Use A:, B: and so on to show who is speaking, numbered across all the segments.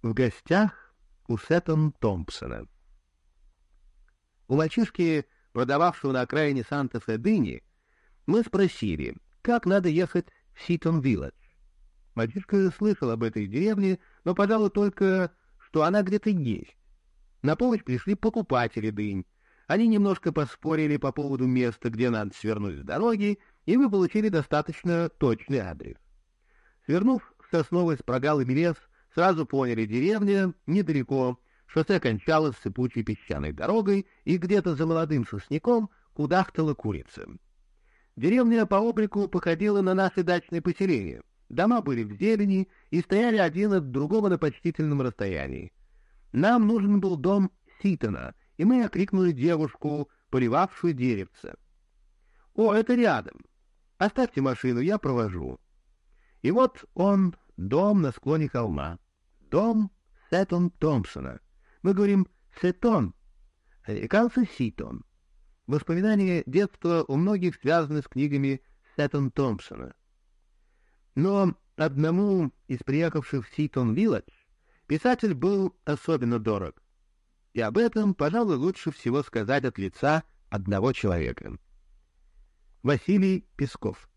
A: В гостях у Сеттон Томпсона. У мальчишки, продававшего на окраине Санта-Фе дыни, мы спросили, как надо ехать в Ситон-Вилледж. Мальчишка слышал об этой деревне, но подал только, что она где-то есть. На помощь пришли покупатели дынь. Они немножко поспорили по поводу места, где надо свернуть с дороги, и вы получили достаточно точный адрес. Свернув в сосновый с прогалами лес, сразу поняли, деревня недалеко, шоссе кончалось сыпучей песчаной дорогой, и где-то за молодым сосняком кудахтала курица. Деревня по облику походила на наше дачное поселение. Дома были в зелени и стояли один от другого на почтительном расстоянии. Нам нужен был дом Ситона, и мы окликнули девушку, поливавшую деревце. «О, это рядом. Оставьте машину, я провожу». И вот он, дом на склоне холма. Дом Сеттон Томпсона. Мы говорим «Сеттон», американцы «Ситон». Воспоминания детства у многих связаны с книгами Сеттон Томпсона. Но одному из приехавших в Ситон-Вилледж писатель был особенно дорог. И об этом, пожалуй, лучше всего сказать от лица одного человека. Василий Песков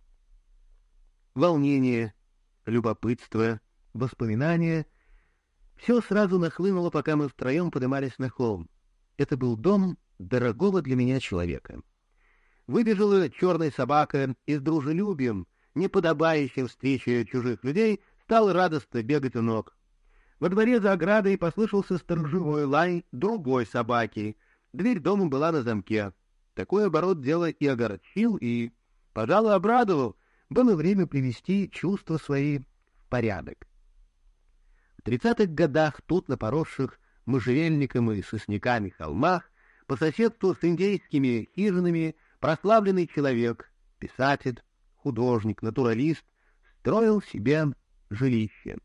A: Волнение, любопытство, воспоминания — все сразу нахлынуло, пока мы втроем поднимались на холм. Это был дом дорогого для меня человека. Выбежала черная собака и с дружелюбием, неподобающим встрече чужих людей, стал радостно бегать у ног. Во дворе за оградой послышался сторожевой лай другой собаки. Дверь дома была на замке. Такой оборот дела и огорчил, и, пожалуй, обрадовал. Было время привести чувства свои в порядок. В тридцатых годах тут, на поросших можжевельником и сосняками холмах, по соседству с индейскими хижинами, прославленный человек, писатель, художник, натуралист, строил себе жилище.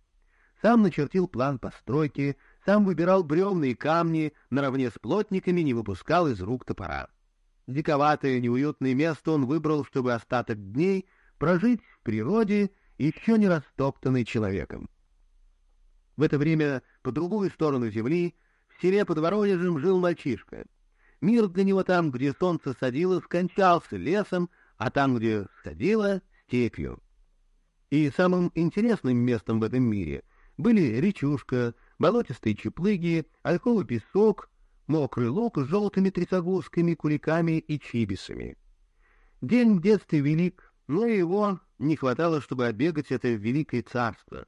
A: Сам начертил план постройки, сам выбирал бревна и камни, наравне с плотниками не выпускал из рук топора. Диковатое, неуютное место он выбрал, чтобы остаток дней прожить в природе, еще не растоптанной человеком. В это время по другую сторону земли, в селе под Воронежем, жил мальчишка. Мир для него там, где солнце садилось, кончался лесом, а там, где сходило, степью. И самым интересным местом в этом мире были речушка, болотистые чеплыги, ольховый песок, мокрый луг с желтыми трясогузками, куликами и чибисами. День в детстве велик, но его не хватало, чтобы обегать это великое царство.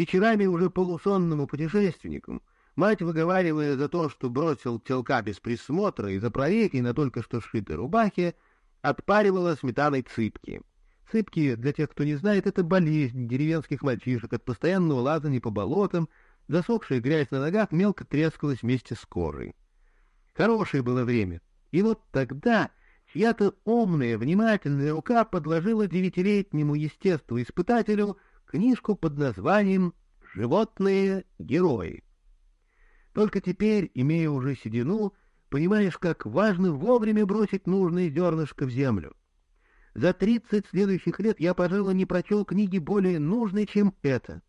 A: Вечерами уже полусонному путешественнику Мать, выговаривая за то, что бросил телка без присмотра и за проеки на только что сшитой рубахе, отпаривала сметаной цыпки. Цыпки, для тех, кто не знает, это болезнь деревенских мальчишек от постоянного лазания по болотам, засохшая грязь на ногах мелко трескалась вместе с кожей. Хорошее было время, и вот тогда чья-то умная, внимательная рука подложила девятилетнему естествоиспытателю книжку под названием «Животные герои». Только теперь, имея уже седину, понимаешь, как важно вовремя бросить нужное зернышко в землю. За тридцать следующих лет я, пожалуй, не прочел книги более нужной, чем эта.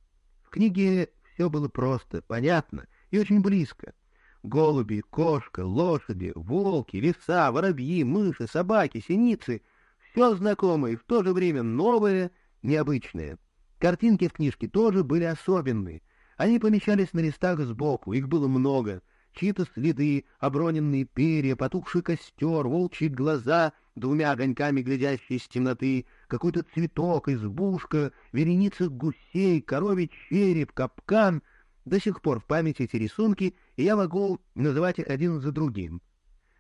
A: В книге все было просто, понятно и очень близко. Голуби, кошка, лошади, волки, лиса, воробьи, мыши, собаки, синицы — все знакомое и в то же время новое, необычное. Картинки в книжке тоже были особенные — они помещались на листах сбоку, их было много. Чьи-то следы, оброненные перья, потухший костер, волчьи глаза, двумя огоньками глядящие из темноты, какой-то цветок, избушка, вереница гусей, коровий череп, капкан. До сих пор в памяти эти рисунки, и я могу называть их один за другим.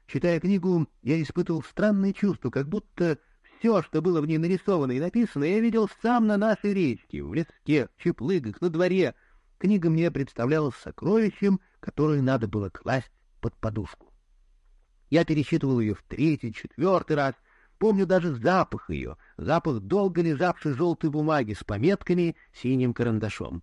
A: Читая книгу, я испытывал странное чувство, как будто все, что было в ней нарисовано и написано, я видел сам на нашей речке, в леске, в чеплыгах, на дворе — Книга мне представлялась сокровищем, которое надо было класть под подушку. Я пересчитывал ее в третий, четвертый раз, помню даже запах ее, запах долго лежавшей желтой бумаги с пометками синим карандашом.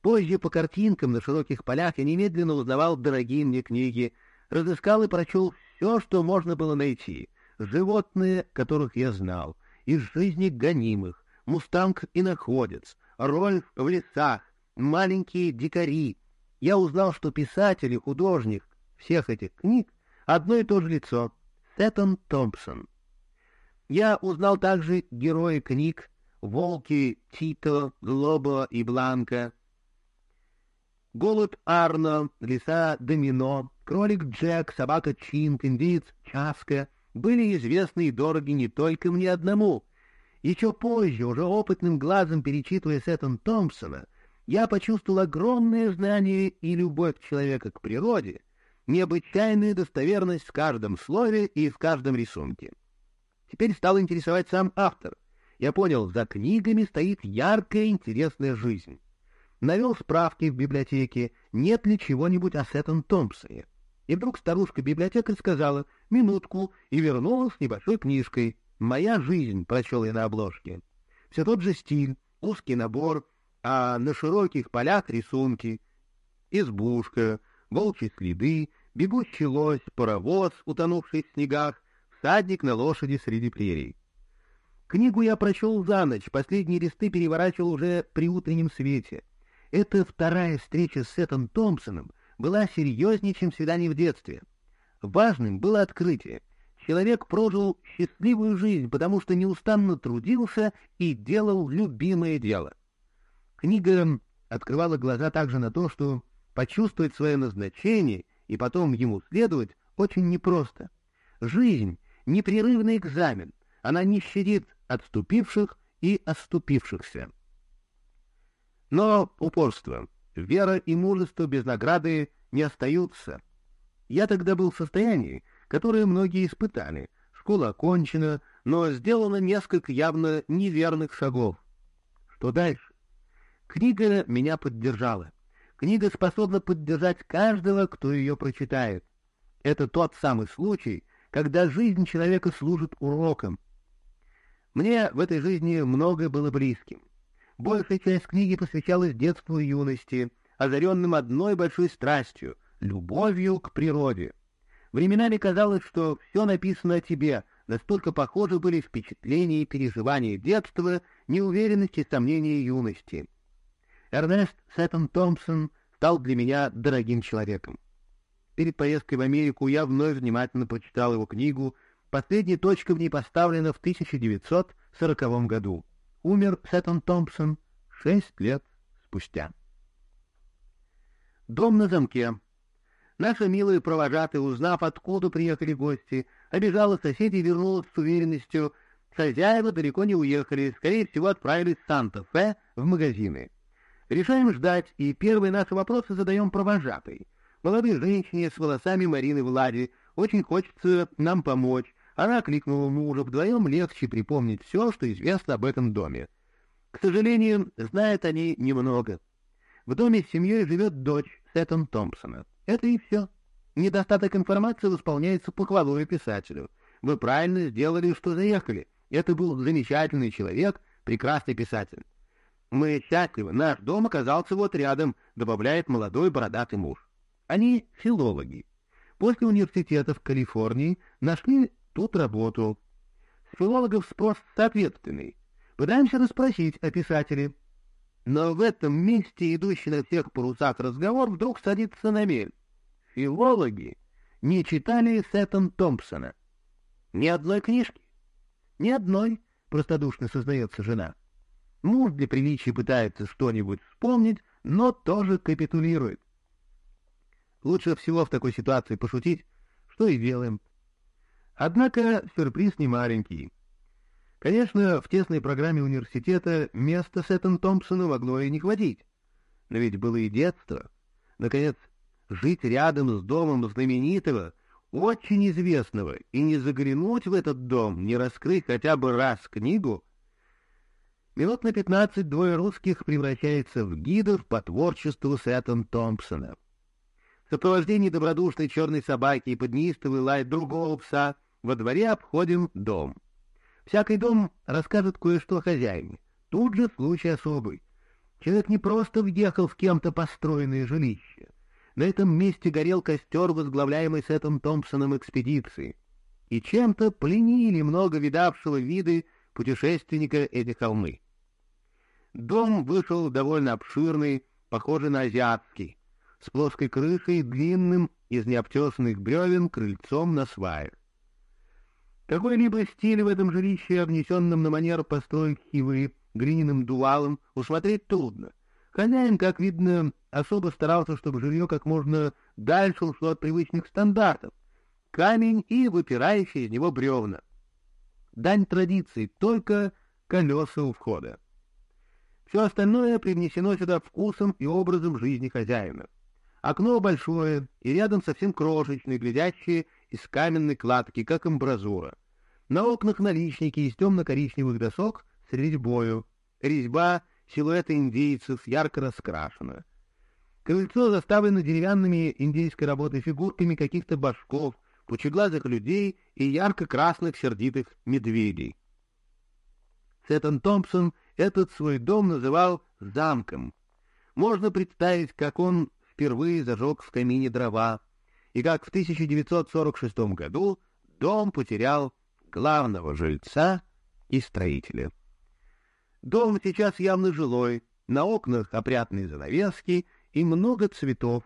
A: Позже по картинкам на широких полях я немедленно узнавал дорогие мне книги, разыскал и прочел все, что можно было найти. Животные, которых я знал, из жизни гонимых, мустанг и находец, Рольф в лесах, маленькие дикари. Я узнал, что писатель и художник всех этих книг одно и то же лицо — Сеттон Томпсон. Я узнал также герои книг «Волки Тито», «Глобо» и «Бланка», «Голубь Арно», «Лиса Домино», «Кролик Джек», «Собака Чинк», «Индиец Часка» были известны и дороги не только мне одному. Еще позже, уже опытным глазом перечитывая Сеттон Томпсона, я почувствовал огромное знание и любовь человека к природе, необычайную достоверность в каждом слове и в каждом рисунке. Теперь стал интересовать сам автор. Я понял, за книгами стоит яркая интересная жизнь. Навел справки в библиотеке, нет ли чего-нибудь о Сеттон Томпсоне. И вдруг старушка-библиотекарь сказала «минутку» и вернулась с небольшой книжкой. «Моя жизнь», — прочел я на обложке. Все тот же стиль, узкий набор, а на широких полях рисунки. Избушка, волчьи следы, бегущий лось, паровоз, утонувший в снегах, всадник на лошади среди прерий. Книгу я прочел за ночь, последние листы переворачивал уже при утреннем свете. Эта вторая встреча с Сетом Томпсоном была серьезнее, чем свидание в детстве. Важным было открытие. Человек прожил счастливую жизнь, потому что неустанно трудился и делал любимое дело. Книга открывала глаза также на то, что почувствовать свое назначение и потом ему следовать очень непросто. Жизнь — непрерывный экзамен, она не щадит отступивших и оступившихся. Но упорство, вера и мужество без награды не остаются. Я тогда был в состоянии, которое многие испытали. Школа окончена, но сделано несколько явно неверных шагов. Что дальше? Книга меня поддержала. Книга способна поддержать каждого, кто ее прочитает. Это тот самый случай, когда жизнь человека служит уроком. Мне в этой жизни многое было близким. Большая часть книги посвящалась детству и юности, озаренным одной большой страстью — любовью к природе. Временами казалось, что все написано о тебе, настолько похожи были впечатления и переживания детства, неуверенности и сомнения юности. Эрнест Сеттон Томпсон стал для меня дорогим человеком. Перед поездкой в Америку я вновь внимательно прочитал его книгу. Последняя точка в ней поставлена в 1940 году. Умер Сеттон Томпсон шесть лет спустя. Дом на замке. Наша милая провожатая, узнав, откуда приехали гости, обижала соседей и вернулась с уверенностью. Хозяева далеко не уехали, скорее всего, отправились в Санта-Фе в магазины. Решаем ждать, и первые наши вопросы задаем провожатой. Молодой женщине с волосами Марины Влади очень хочется нам помочь. Она кликнула мужа, вдвоем легче припомнить все, что известно об этом доме. К сожалению, знают они немного. В доме с семьей живет дочь Сеттон Томпсона. Это и все. Недостаток информации восполняется похвалой писателю. Вы правильно сделали, что заехали. Это был замечательный человек, прекрасный писатель. Мы счастливы, наш дом оказался вот рядом, добавляет молодой бородатый муж. Они филологи. После университета в Калифорнии нашли тут работу. С филологов спрос соответственный. Пытаемся расспросить о писателе. Но в этом месте, идущий на всех парусах разговор, вдруг садится на мель. Филологи не читали Сеттон Томпсона. Ни одной книжки. Ни одной, простодушно сознается жена. Муж для приличия пытается что-нибудь вспомнить, но тоже капитулирует. Лучше всего в такой ситуации пошутить, что и делаем. Однако сюрприз не маленький. Конечно, в тесной программе университета место Сеттон Томпсону могло и не хватить. Но ведь было и детство. Наконец, жить рядом с домом знаменитого, очень известного, и не заглянуть в этот дом, не раскрыть хотя бы раз книгу — Минут на пятнадцать двое русских превращаются в гидов по творчеству Сеттон Томпсона. В сопровождении добродушной черной собаки и под неистовый лай другого пса во дворе обходим дом. Всякий дом расскажет кое-что хозяине. Тут же случай особый. Человек не просто въехал в кем-то построенное жилище. На этом месте горел костер, возглавляемый Сеттом Томпсоном экспедиции. И чем-то пленили много видавшего виды путешественника эти холмы. Дом вышел довольно обширный, похожий на азиатский, с плоской крышей длинным из необтесанных бревен крыльцом на сваях. Какой-либо стиль в этом жилище, обнесенном на манер построек хивы, глиняным дувалом, усмотреть трудно. Хозяин, как видно, особо старался, чтобы жилье как можно дальше ушло от привычных стандартов. Камень и выпирающие из него бревна. Дань традиции, только колеса у входа. Все остальное привнесено сюда вкусом и образом жизни хозяина. Окно большое и рядом совсем крошечное, глядящее из каменной кладки, как амбразура. На окнах наличники из темно-коричневых досок с резьбою. Резьба силуэты индейцев ярко раскрашена. Крыльцо заставлено деревянными индейской работы фигурками каких-то башков, пучеглазых людей и ярко-красных сердитых медведей. Сеттон Томпсон этот свой дом называл замком. Можно представить, как он впервые зажег в камине дрова, и как в 1946 году дом потерял главного жильца и строителя. Дом сейчас явно жилой, на окнах опрятные занавески и много цветов.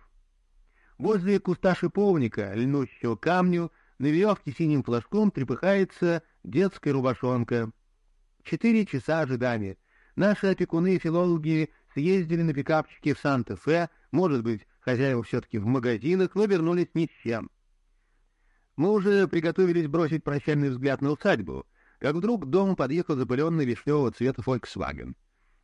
A: Возле куста шиповника, льнущего камню, на веревке синим флажком трепыхается детская рубашонка. Четыре часа ожидания. Наши опекуны и филологи съездили на пикапчике в Санта-Фе, может быть, хозяева все-таки в магазинах, но вернулись ни с чем. Мы уже приготовились бросить прощальный взгляд на усадьбу, как вдруг к дому подъехал запыленный вишневого цвета Volkswagen.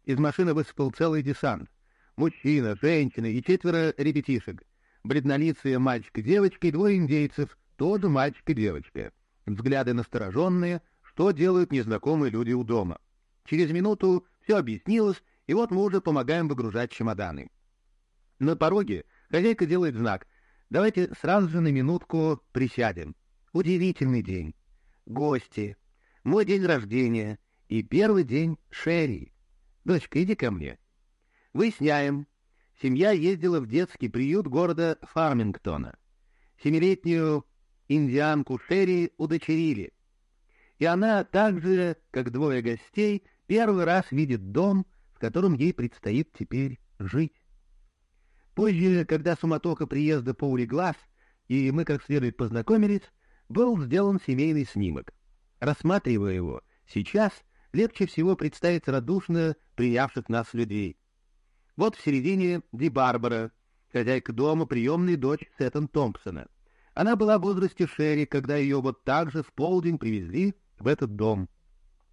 A: Из машины высыпал целый десант. Мужчина, женщина и четверо ребятишек. Бледнолицые мальчик девочка, и двое индейцев, тоже мальчик и девочка. Взгляды настороженные, что делают незнакомые люди у дома. Через минуту все объяснилось, и вот мы уже помогаем выгружать чемоданы. На пороге хозяйка делает знак Давайте сразу же на минутку присядем. Удивительный день. Гости. Мой день рождения. И первый день Шерри. Дочка, иди ко мне. Выясняем. Семья ездила в детский приют города Фармингтона. Семилетнюю индианку Шерри удочерили. И она так же, как двое гостей, первый раз видит дом, в котором ей предстоит теперь жить. Позже, когда суматоха приезда поулеглась, и мы как следует познакомились, был сделан семейный снимок. Рассматривая его, сейчас легче всего представить радушно принявших нас людей. Вот в середине Ди Барбара, хозяйка дома, приемная дочь Сеттон Томпсона. Она была в возрасте Шерри, когда ее вот так же в полдень привезли в этот дом.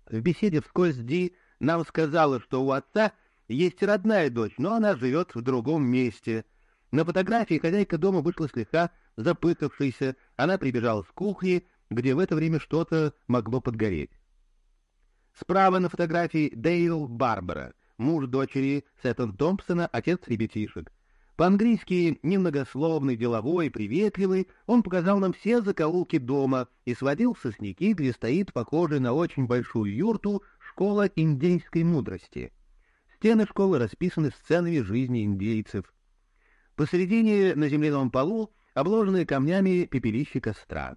A: В беседе вскользь Ди нам сказала, что у отца есть родная дочь, но она живет в другом месте. На фотографии хозяйка дома вышла слегка запыхавшейся. Она прибежала с кухни, где в это время что-то могло подгореть. Справа на фотографии Дейл Барбара, муж дочери Сеттон Томпсона, отец ребятишек. По-английски немногословный, деловой, приветливый, он показал нам все закоулки дома и сводил в сосняки, где стоит похожая на очень большую юрту школа индейской мудрости — Стены школы расписаны сценами жизни индейцев. Посередине на земляном полу обложенные камнями пепелище костра.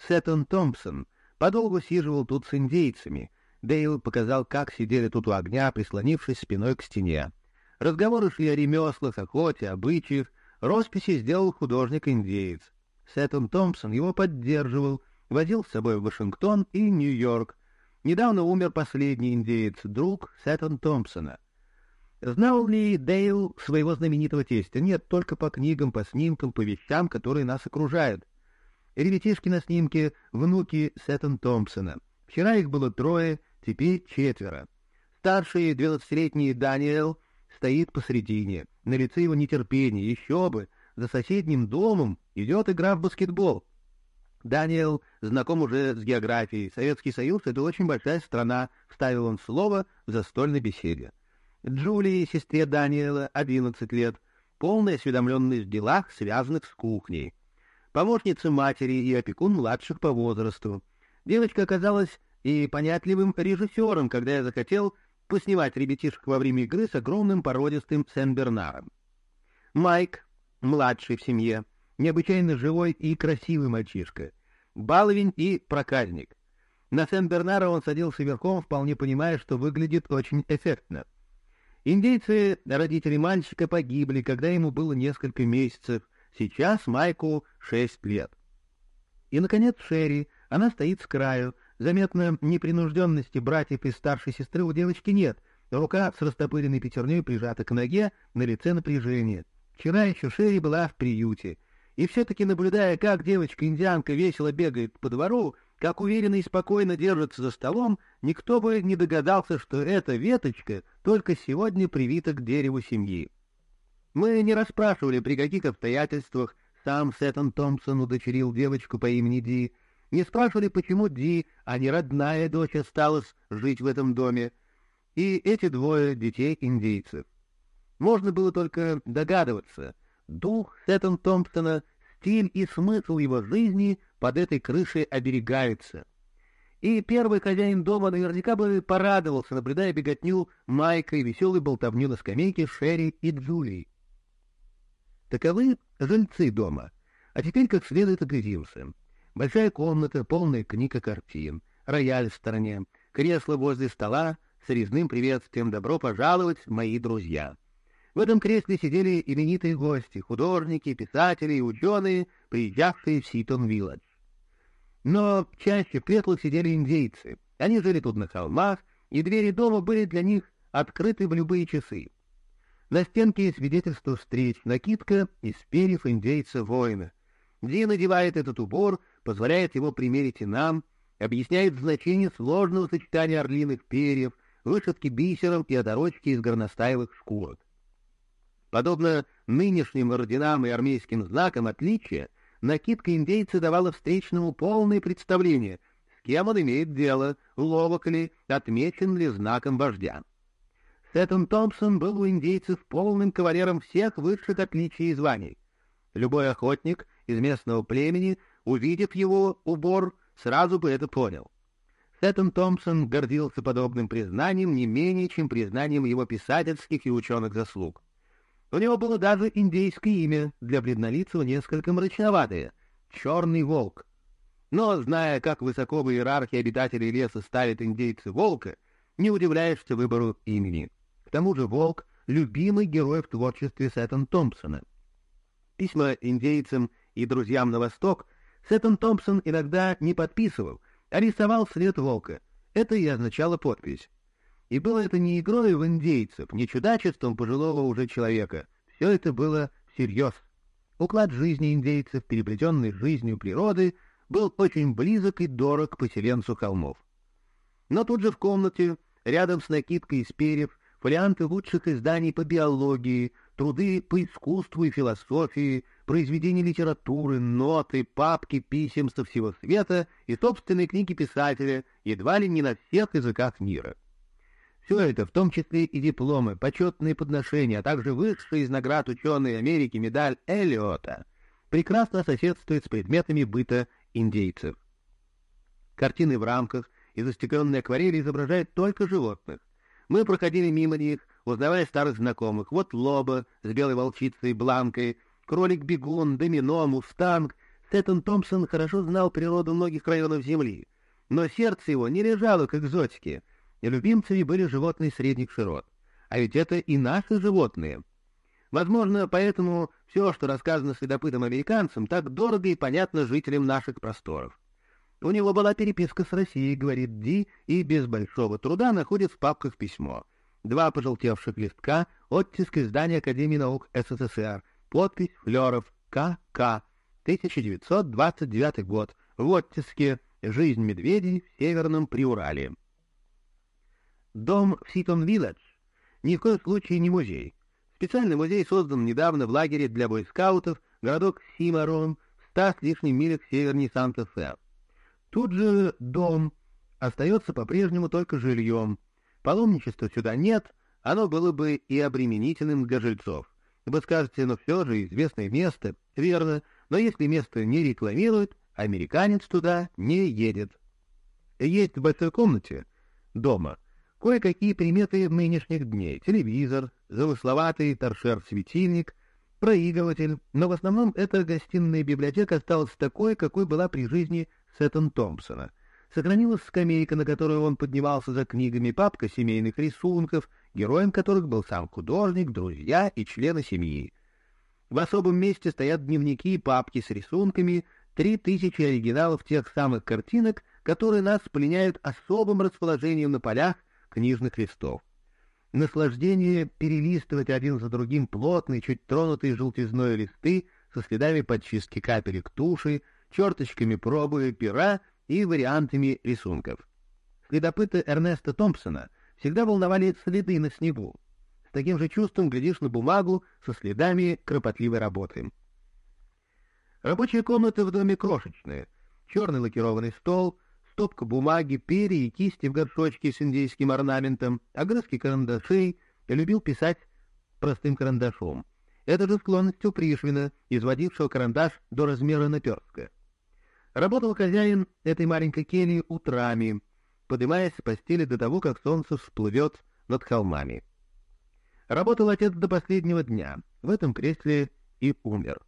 A: Сеттон Томпсон подолгу сиживал тут с индейцами. Дейл показал, как сидели тут у огня, прислонившись спиной к стене. Разговоры шли о ремеслах, охоте, обычаях. Росписи сделал художник-индеец. Сеттон Томпсон его поддерживал, возил с собой в Вашингтон и Нью-Йорк, Недавно умер последний индеец, друг Сеттон Томпсона. Знал ли Дейл своего знаменитого тестя? Нет, только по книгам, по снимкам, по вещам, которые нас окружают. Ребятишки на снимке — внуки Сеттон Томпсона. Вчера их было трое, теперь четверо. Старший, двенадцатилетний Даниэл, стоит посредине. На лице его нетерпение, еще бы. За соседним домом идет игра в баскетбол. Даниэл знаком уже с географией. Советский Союз — это очень большая страна, — вставил он слово в застольной беседе. Джулии, сестре Даниэла, 11 лет, полная осведомленность в делах, связанных с кухней. Помощница матери и опекун младших по возрасту. Девочка оказалась и понятливым режиссером, когда я захотел поснимать ребятишек во время игры с огромным породистым Сен-Бернаром. Майк, младший в семье, необычайно живой и красивый мальчишка, баловень и проказник. На Сен-Бернара он садился верхом, вполне понимая, что выглядит очень эффектно. Индейцы, родители мальчика, погибли, когда ему было несколько месяцев. Сейчас Майку шесть лет. И, наконец, Шерри. Она стоит с краю. Заметно непринужденности братьев и старшей сестры у девочки нет. Рука с растопыренной пятерней прижата к ноге, на лице напряжение. Вчера еще Шерри была в приюте. И все-таки, наблюдая, как девочка-индианка весело бегает по двору, как уверенно и спокойно держится за столом, никто бы не догадался, что эта веточка только сегодня привита к дереву семьи. Мы не расспрашивали, при каких обстоятельствах сам Сеттон Томпсон удочерил девочку по имени Ди, не спрашивали, почему Ди, а не родная дочь, осталась жить в этом доме, и эти двое детей индейцев. Можно было только догадываться, дух Сеттон Томпсона, стиль и смысл его жизни под этой крышей оберегаются. И первый хозяин дома наверняка бы порадовался, наблюдая беготню Майка и веселую болтовню на скамейке Шерри и Джулии. Таковы жильцы дома. А теперь как следует огляделся. Большая комната, полная книг и картин, рояль в стороне, кресло возле стола с резным приветствием «Добро пожаловать, мои друзья». В этом кресле сидели именитые гости, художники, писатели и ученые, приезжавшие в Ситон-Вилледж. Но чаще в креслах сидели индейцы. Они жили тут на холмах, и двери дома были для них открыты в любые часы. На стенке свидетельство встреч, накидка из перьев индейца-воина. Ди надевает этот убор, позволяет его примерить и нам, объясняет значение сложного сочетания орлиных перьев, вышивки бисером и оторочки из горностаевых шкурок. Подобно нынешним орденам и армейским знакам отличия, накидка индейца давала встречному полное представление, с кем он имеет дело, ловок ли, отмечен ли знаком вождя. Сеттон Томпсон был у индейцев полным кавалером всех высших отличий и званий. Любой охотник из местного племени, увидев его убор, сразу бы это понял. Сеттон Томпсон гордился подобным признанием не менее, чем признанием его писательских и ученых заслуг. У него было даже индейское имя, для бледнолицего несколько мрачноватое — «Черный волк». Но, зная, как высоко в иерархии обитателей леса ставят индейцы волка, не удивляешься выбору имени. К тому же Волк — любимый герой в творчестве Сеттон Томпсона. Письма индейцам и друзьям на восток Сеттон Томпсон иногда не подписывал, а рисовал след волка. Это и означало подпись. И было это не игрой в индейцев, не чудачеством пожилого уже человека. Все это было всерьез. Уклад жизни индейцев, переплетенный жизнью природы, был очень близок и дорог поселенцу холмов. Но тут же в комнате, рядом с накидкой из перьев, фолианты лучших изданий по биологии, труды по искусству и философии, произведения литературы, ноты, папки, писем со всего света и собственные книги писателя, едва ли не на всех языках мира. Все это, в том числе и дипломы, почетные подношения, а также высшая из наград ученой Америки медаль Эллиота, прекрасно соседствует с предметами быта индейцев. Картины в рамках и застекленные акварели изображают только животных. Мы проходили мимо них, узнавая старых знакомых. Вот Лоба с белой волчицей Бланкой, кролик-бегун, домино, мустанг. Сеттон Томпсон хорошо знал природу многих районов Земли, но сердце его не лежало к экзотике, и любимцами были животные средних широт. А ведь это и наши животные. Возможно, поэтому все, что рассказано следопытам-американцам, так дорого и понятно жителям наших просторов. У него была переписка с Россией, говорит Ди, и без большого труда находит в папках письмо. Два пожелтевших листка, оттиск издания Академии наук СССР, подпись Флеров, К.К. 1929 год, в оттиске «Жизнь медведей в Северном Приурале». Дом в Ситон-Вилледж ни в коем случае не музей. Специальный музей создан недавно в лагере для бойскаутов, городок Симарон, в ста с лишним милях севернее Санта-Фе. Тут же дом остается по-прежнему только жильем. Паломничества сюда нет, оно было бы и обременительным для жильцов. Вы скажете, но все же известное место, верно, но если место не рекламируют, американец туда не едет. Есть в большой комнате дома кое-какие приметы нынешних дней. Телевизор, замысловатый торшер-светильник, проигрыватель, но в основном эта гостиная библиотека осталась такой, какой была при жизни Сеттон Томпсона. Сохранилась скамейка, на которую он поднимался за книгами, папка семейных рисунков героем которых был сам художник, друзья и члены семьи. В особом месте стоят дневники и папки с рисунками, три тысячи оригиналов тех самых картинок, которые нас пленяют особым расположением на полях книжных листов. Наслаждение перелистывать один за другим плотные, чуть тронутые желтизной листы со следами подчистки капелек туши, черточками пробы пера и вариантами рисунков. Следопыта Эрнеста Томпсона всегда волновали следы на снегу. С таким же чувством глядишь на бумагу со следами кропотливой работы. Рабочая комната в доме крошечная. Черный лакированный стол, стопка бумаги, перья и кисти в горшочке с индейским орнаментом, огрызки карандашей. Любил писать простым карандашом. Это же склонность у Пришвина, изводившего карандаш до размера наперстка. Работал хозяин этой маленькой кельи утрами, поднимаясь с постели до того, как солнце всплывет над холмами. Работал отец до последнего дня, в этом кресле и умер.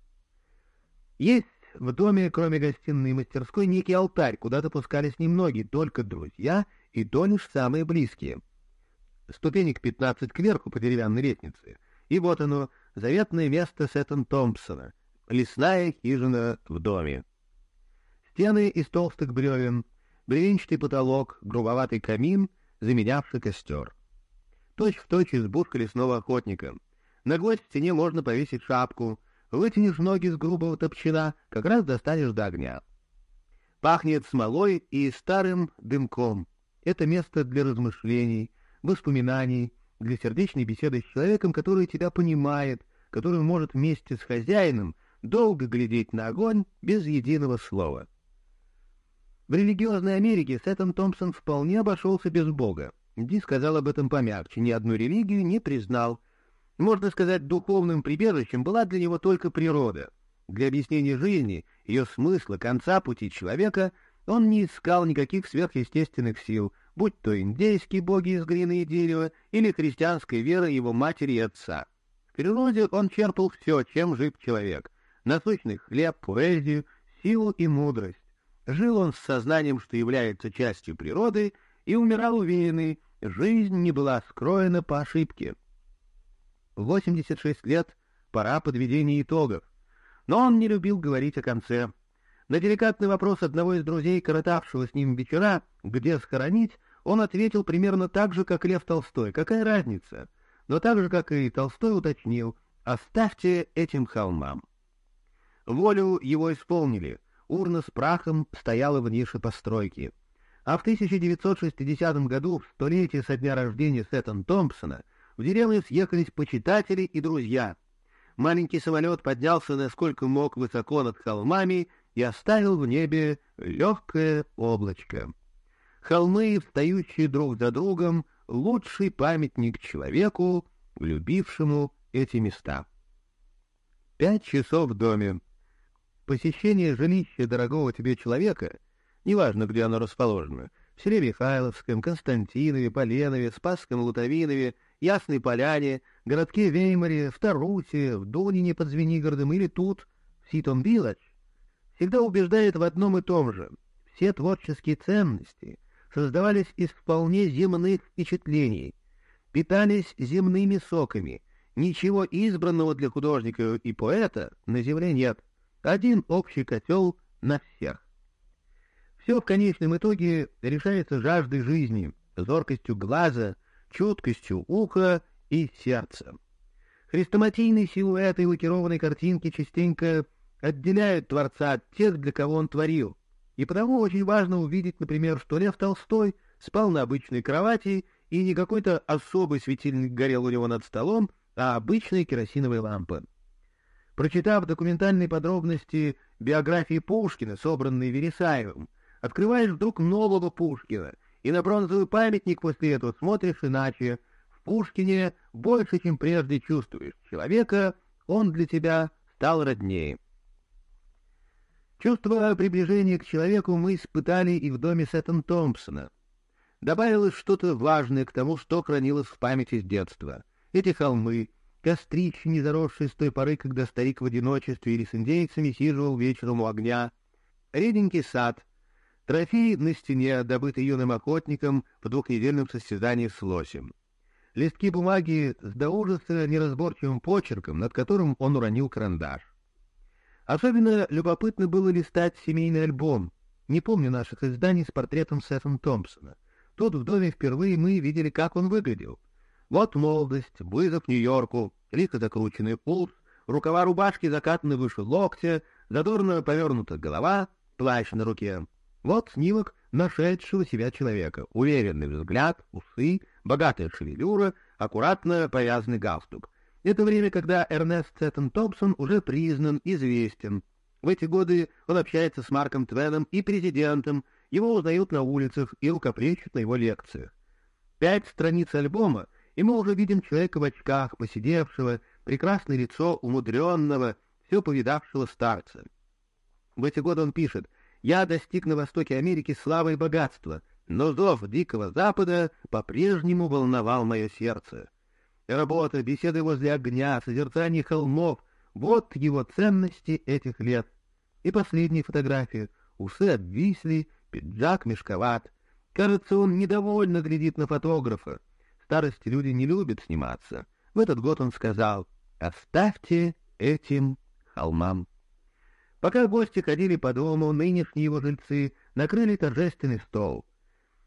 A: Есть в доме, кроме гостиной и мастерской, некий алтарь, куда допускались немногие, только друзья и то лишь самые близкие. Ступенек пятнадцать кверху по деревянной лестнице, и вот оно, заветное место Сеттон Томпсона, лесная хижина в доме. Стены из толстых бревен, бревенчатый потолок, грубоватый камин, заменявший костер. Точь в точь избушка лесного охотника. На гвоздь в стене можно повесить шапку, вытянешь ноги с грубого топчина, как раз достанешь до огня. Пахнет смолой и старым дымком. Это место для размышлений, воспоминаний, для сердечной беседы с человеком, который тебя понимает, который может вместе с хозяином долго глядеть на огонь без единого слова. В религиозной Америке Сеттон Томпсон вполне обошелся без Бога. Ди сказал об этом помягче, ни одну религию не признал. Можно сказать, духовным прибежищем была для него только природа. Для объяснения жизни, ее смысла, конца пути человека он не искал никаких сверхъестественных сил, будь то индейские боги из глины и дерева или христианская вера его матери и отца. В природе он черпал все, чем жив человек — насущный хлеб, поэзию, силу и мудрость. Жил он с сознанием, что является частью природы, и умирал уверенный, жизнь не была скроена по ошибке. В 86 лет пора подведения итогов, но он не любил говорить о конце. На деликатный вопрос одного из друзей, коротавшего с ним вечера, где схоронить, он ответил примерно так же, как Лев Толстой. Какая разница? Но так же, как и Толстой уточнил, оставьте этим холмам. Волю его исполнили — урна с прахом стояла в нише постройки. А в 1960 году, в столетие со дня рождения Сеттон Томпсона, в деревню съехались почитатели и друзья. Маленький самолет поднялся насколько мог высоко над холмами и оставил в небе легкое облачко. Холмы, встающие друг за другом, лучший памятник человеку, любившему эти места. Пять часов в доме. Посещение жилища дорогого тебе человека, неважно, где оно расположено, в селе Михайловском, Константинове, Поленове, Спасском Лутовинове, Ясной Поляне, городке Веймаре, в Тарусе, в Донине под Звенигородом или тут, в Ситон-Вилледж, всегда убеждает в одном и том же. Все творческие ценности создавались из вполне земных впечатлений, питались земными соками. Ничего избранного для художника и поэта на земле нет — один общий котел на всех. Все в конечном итоге решается жаждой жизни, зоркостью глаза, чуткостью уха и сердца. Хрестоматийные силуэты лакированной картинки частенько отделяют Творца от тех, для кого он творил. И потому очень важно увидеть, например, что Лев Толстой спал на обычной кровати, и не какой-то особый светильник горел у него над столом, а обычная керосиновая лампа. Прочитав документальные подробности биографии Пушкина, собранные Вересаевым, открываешь вдруг нового Пушкина, и на бронзовый памятник после этого смотришь иначе. В Пушкине больше, чем прежде чувствуешь человека, он для тебя стал роднее. Чувство приближения к человеку мы испытали и в доме Сеттон Томпсона. Добавилось что-то важное к тому, что хранилось в памяти с детства. Эти холмы, кострище, не заросшее с той поры, когда старик в одиночестве или с индейцами сиживал вечером у огня, реденький сад, трофей на стене, добытый юным охотником в двухнедельном состязании с лосем. листки бумаги с до ужаса неразборчивым почерком, над которым он уронил карандаш. Особенно любопытно было листать семейный альбом. Не помню наших изданий с портретом Сеттон Томпсона. Тут в доме впервые мы видели, как он выглядел. Вот молодость, вызов Нью-Йорку, лихо закрученный пульс, рукава рубашки закатаны выше локтя, задорно повернута голова, плащ на руке. Вот снимок нашедшего себя человека. Уверенный взгляд, усы, богатая шевелюра, аккуратно повязанный галстук. Это время, когда Эрнест Сеттон Томпсон уже признан, известен. В эти годы он общается с Марком Твеном и президентом, его узнают на улицах и рукоплещут на его лекциях. Пять страниц альбома, и мы уже видим человека в очках, посидевшего, прекрасное лицо умудренного, все повидавшего старца. В эти годы он пишет «Я достиг на востоке Америки славы и богатства, но зов Дикого Запада по-прежнему волновал мое сердце». Работа, беседы возле огня, созерцание холмов — вот его ценности этих лет. И последняя фотография. Усы обвисли, пиджак мешковат. Кажется, он недовольно глядит на фотографа. Старости люди не любят сниматься. В этот год он сказал «Оставьте этим холмам». Пока гости ходили по дому, нынешние его жильцы накрыли торжественный стол —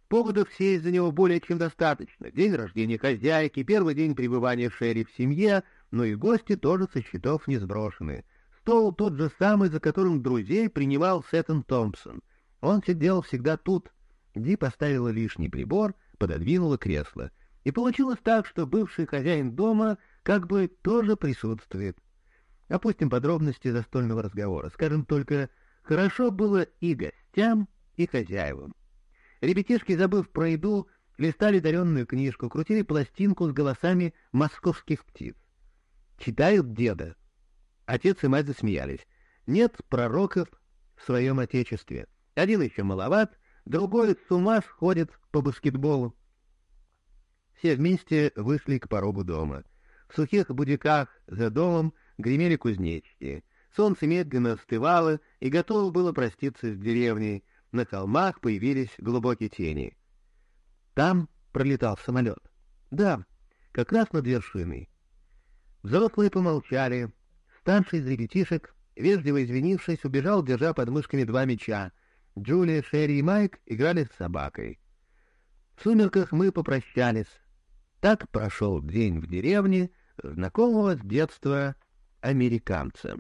A: Поводов сесть за него более чем достаточно. День рождения хозяйки, первый день пребывания Шерри в семье, но и гости тоже со счетов не сброшены. Стол тот же самый, за которым друзей принимал Сеттон Томпсон. Он сидел всегда тут. Ди поставила лишний прибор, пододвинула кресло. И получилось так, что бывший хозяин дома как бы тоже присутствует. Опустим подробности застольного разговора. Скажем только, хорошо было и гостям, и хозяевам. Ребятишки, забыв про еду, листали даренную книжку, крутили пластинку с голосами московских птиц. Читают деда. Отец и мать засмеялись. Нет пророков в своем отечестве. Один еще маловат, другой с ума сходит по баскетболу. Все вместе вышли к порогу дома. В сухих будиках за домом гремели кузнечики. Солнце медленно остывало и готово было проститься с деревней — на холмах появились глубокие тени. Там пролетал самолет. Да, как раз над вершиной. Взрослые помолчали. Старший из ребятишек, вежливо извинившись, убежал, держа под мышками два мяча. Джулия, Шерри и Майк играли с собакой. В сумерках мы попрощались. Так прошел день в деревне знакомого с детства американца.